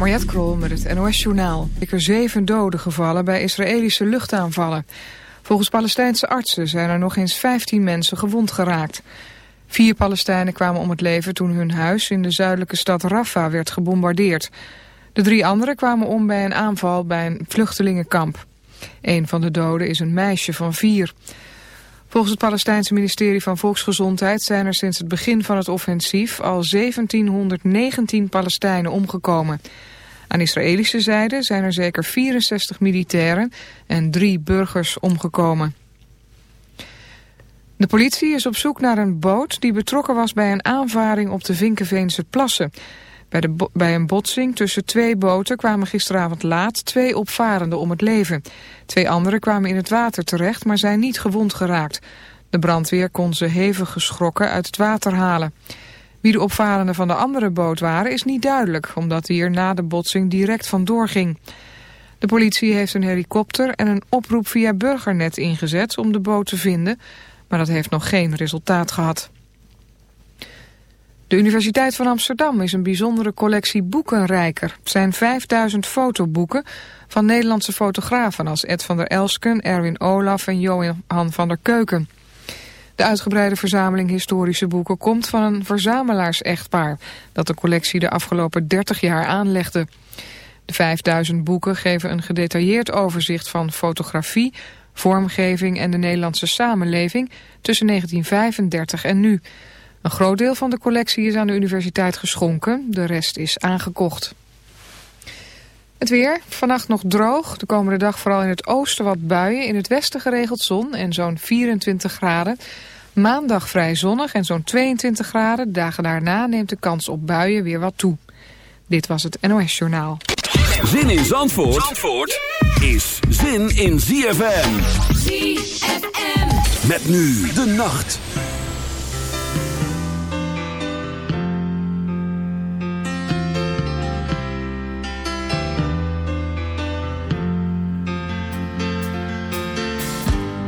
Mariette Krol met het NOS-journaal. Er zeven doden gevallen bij Israëlische luchtaanvallen. Volgens Palestijnse artsen zijn er nog eens 15 mensen gewond geraakt. Vier Palestijnen kwamen om het leven toen hun huis in de zuidelijke stad Rafah werd gebombardeerd. De drie anderen kwamen om bij een aanval bij een vluchtelingenkamp. Een van de doden is een meisje van vier. Volgens het Palestijnse ministerie van Volksgezondheid zijn er sinds het begin van het offensief al 1719 Palestijnen omgekomen. Aan Israëlische zijde zijn er zeker 64 militairen en drie burgers omgekomen. De politie is op zoek naar een boot die betrokken was bij een aanvaring op de Vinkenveense plassen. Bij, de, bij een botsing tussen twee boten kwamen gisteravond laat twee opvarenden om het leven. Twee anderen kwamen in het water terecht, maar zijn niet gewond geraakt. De brandweer kon ze hevig geschrokken uit het water halen. Wie de opvarenden van de andere boot waren is niet duidelijk, omdat die er na de botsing direct vandoor ging. De politie heeft een helikopter en een oproep via Burgernet ingezet om de boot te vinden, maar dat heeft nog geen resultaat gehad. De Universiteit van Amsterdam is een bijzondere collectie boekenrijker. Het zijn 5000 fotoboeken van Nederlandse fotografen als Ed van der Elsken, Erwin Olaf en Johan van der Keuken. De uitgebreide verzameling historische boeken komt van een verzamelaars-echtpaar... dat de collectie de afgelopen 30 jaar aanlegde. De 5000 boeken geven een gedetailleerd overzicht van fotografie, vormgeving en de Nederlandse samenleving tussen 1935 en nu... Een groot deel van de collectie is aan de universiteit geschonken, de rest is aangekocht. Het weer, vannacht nog droog, de komende dag vooral in het oosten wat buien, in het westen geregeld zon en zo'n 24 graden. Maandag vrij zonnig en zo'n 22 graden, dagen daarna neemt de kans op buien weer wat toe. Dit was het NOS Journaal. Zin in Zandvoort, Zandvoort is zin in ZFM. ZFM. Met nu de nacht.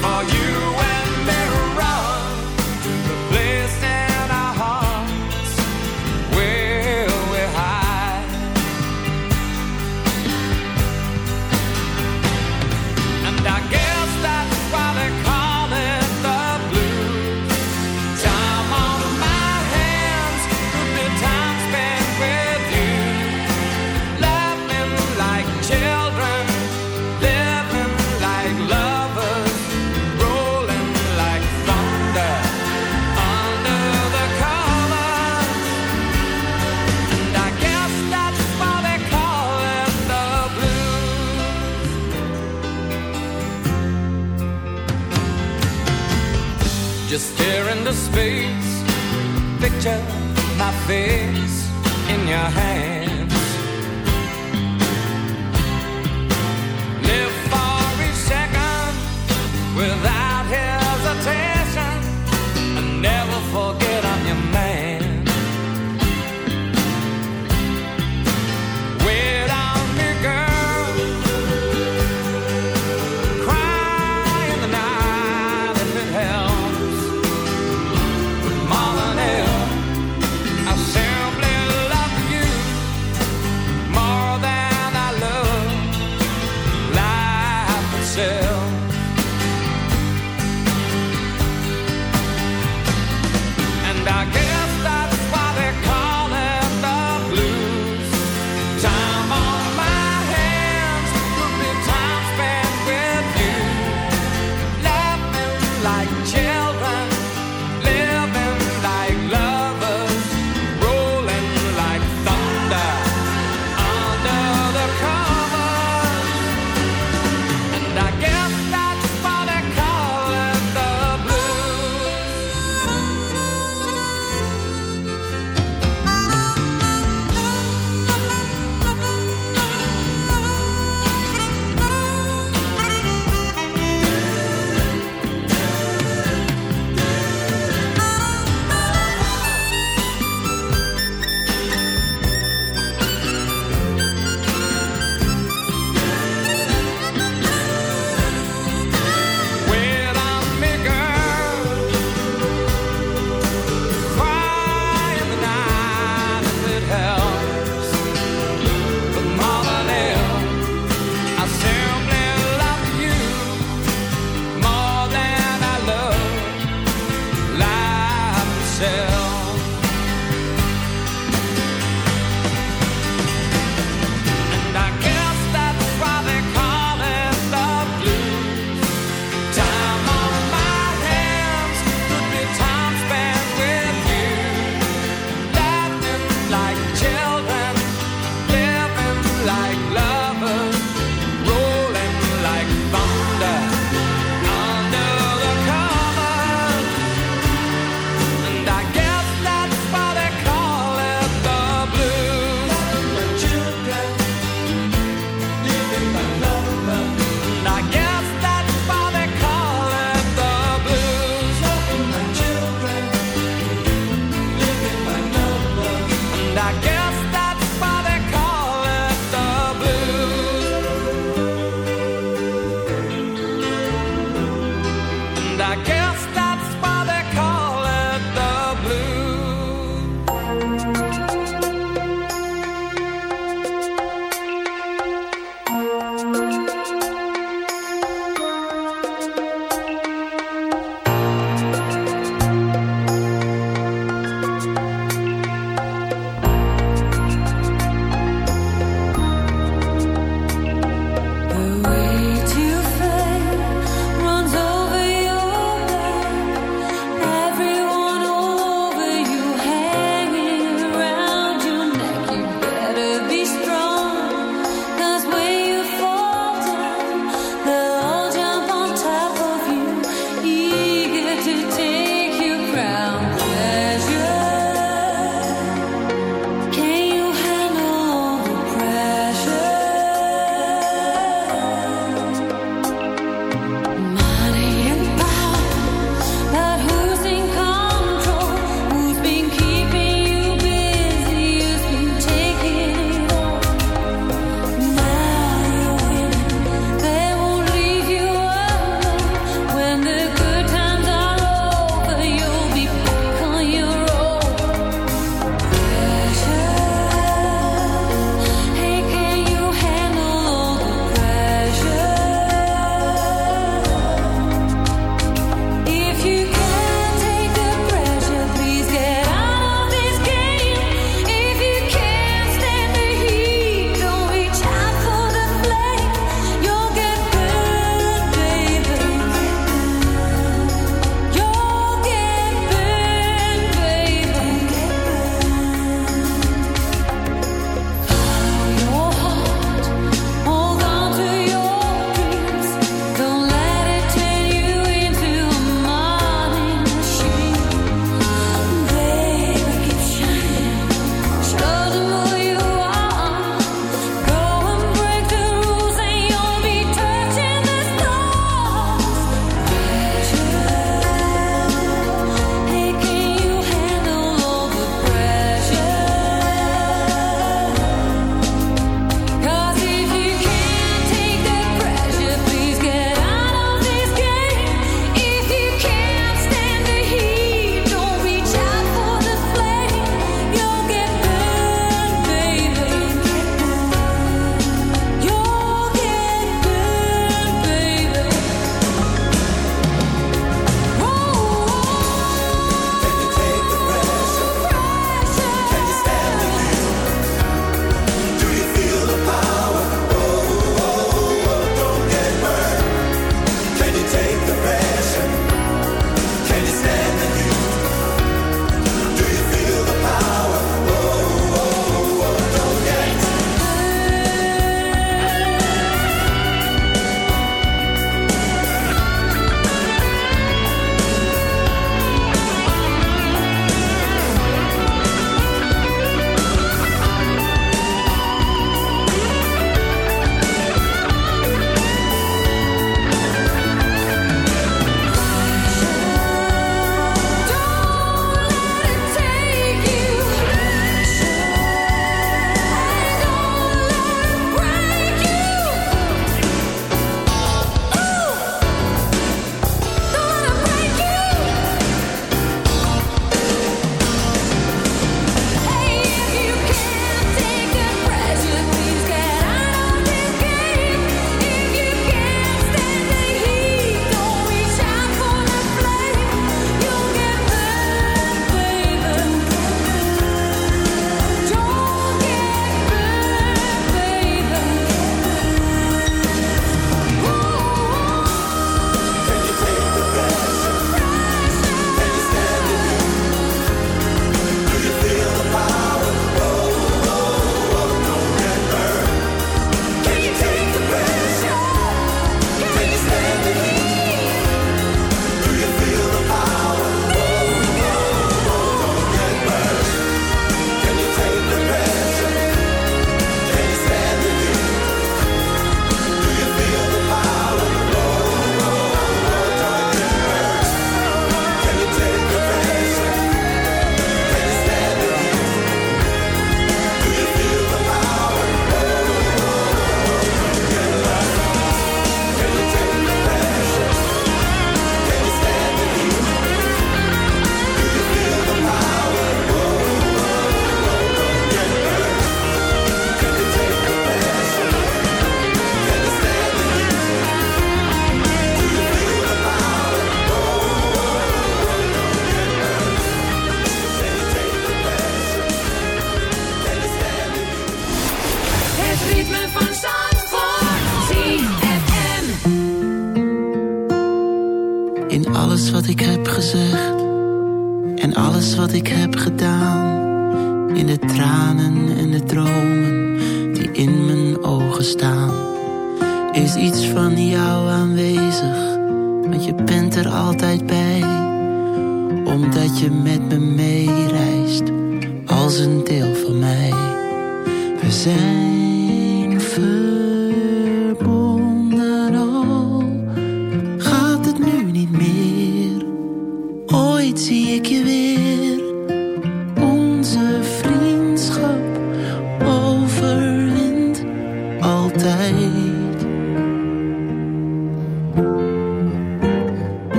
Are you. Picture my face in your hands.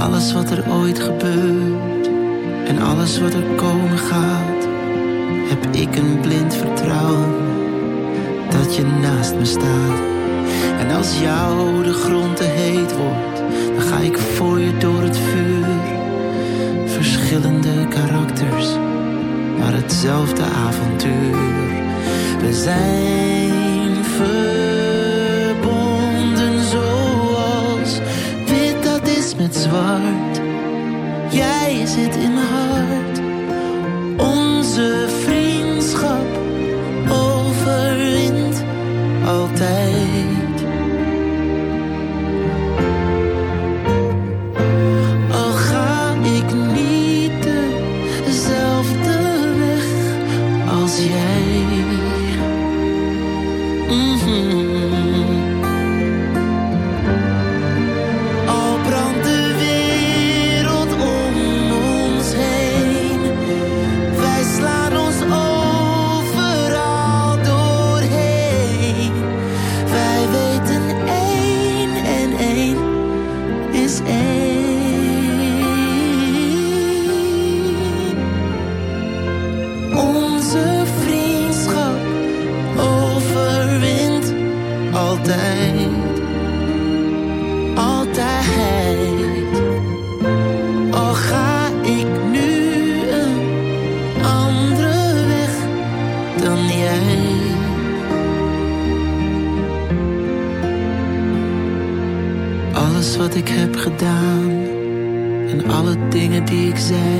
Alles wat er ooit gebeurt en alles wat er komen gaat, heb ik een blind vertrouwen dat je naast me staat. En als jou de grond te heet wordt, dan ga ik voor je door het vuur. Verschillende karakters, maar hetzelfde avontuur. We zijn ver var desire.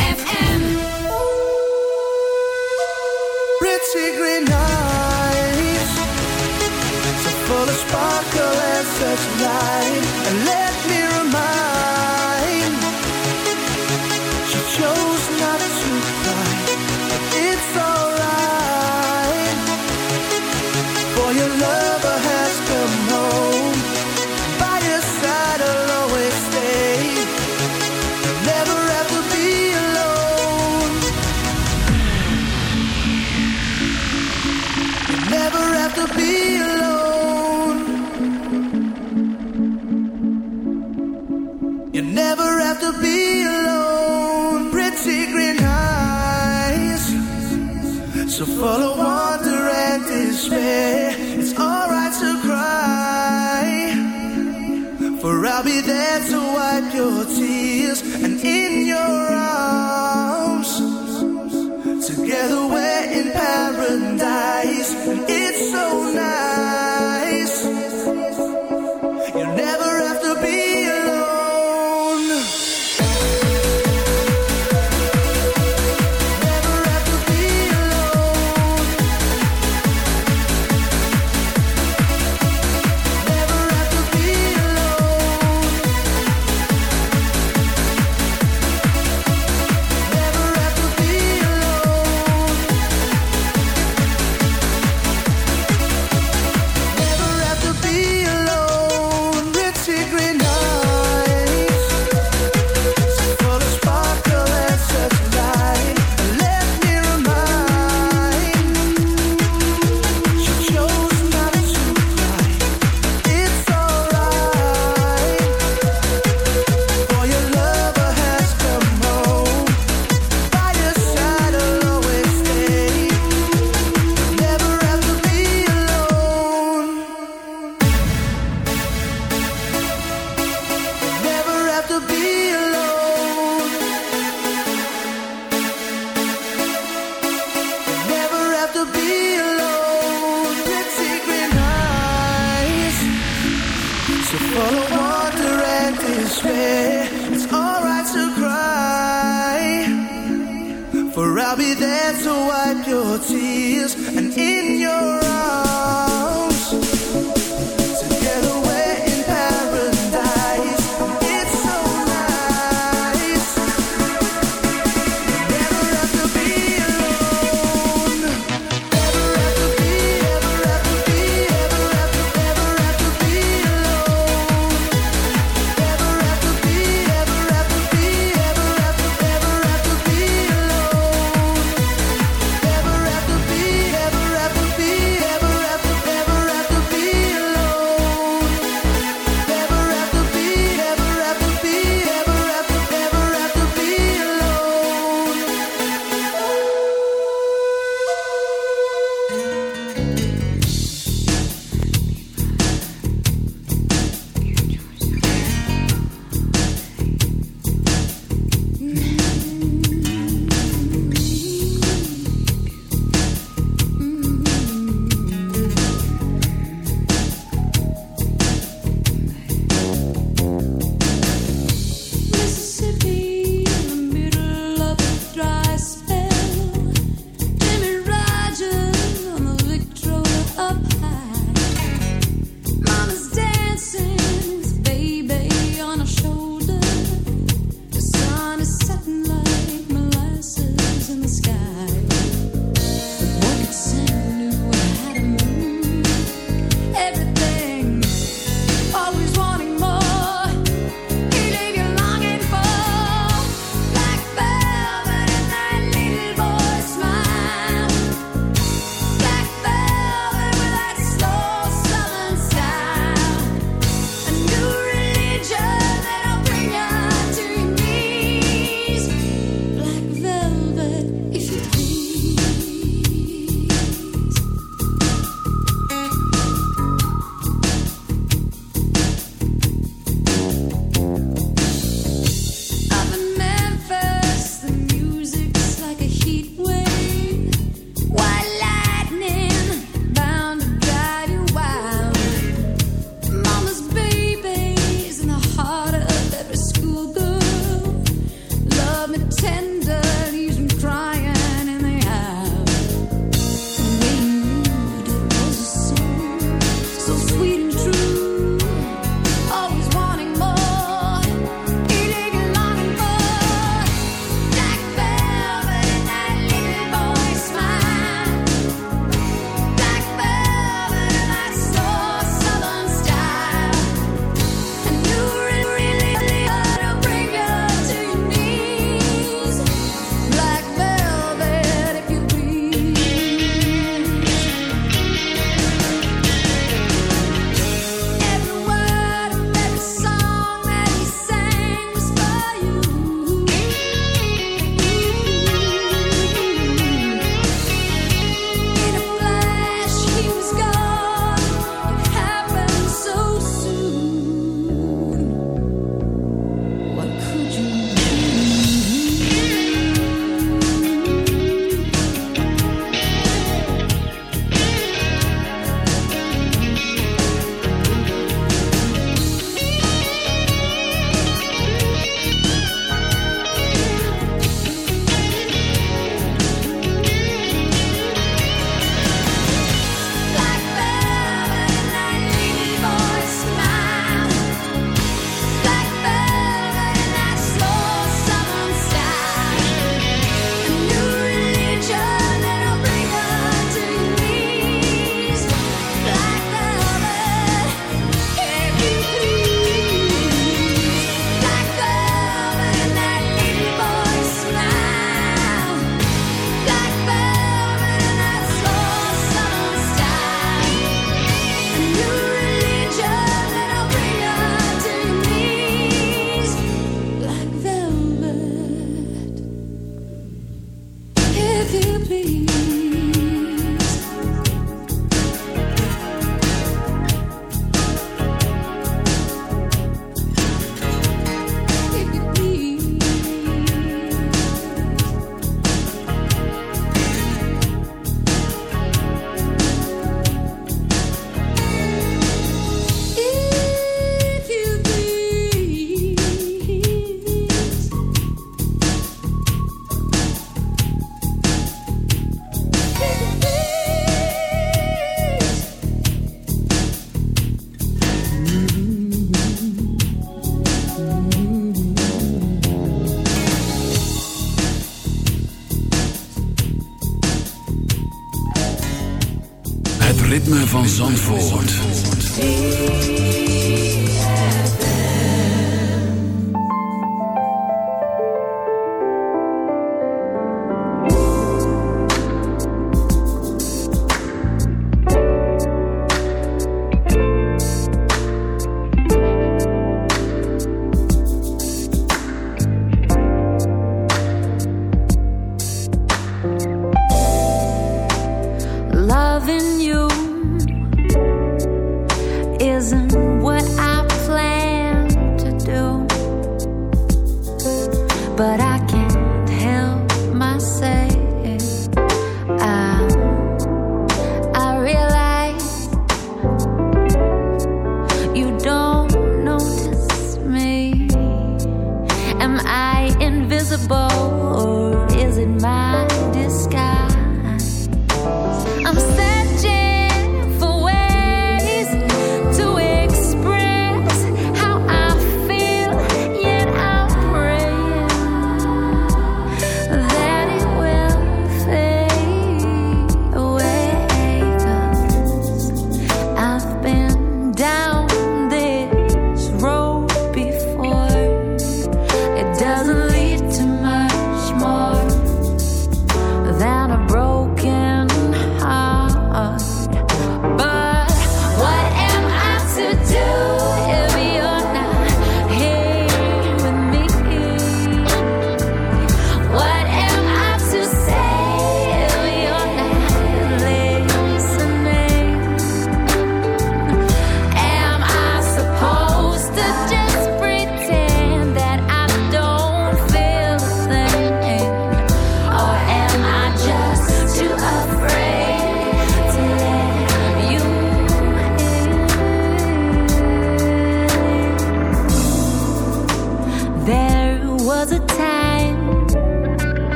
Zandvoort.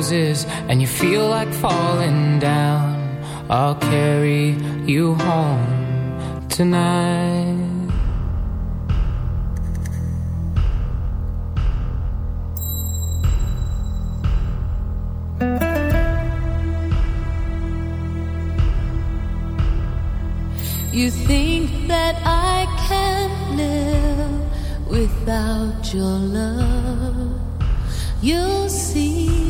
roses and you feel like falling down, I'll carry you home tonight. You think that I can live without your love? You'll see.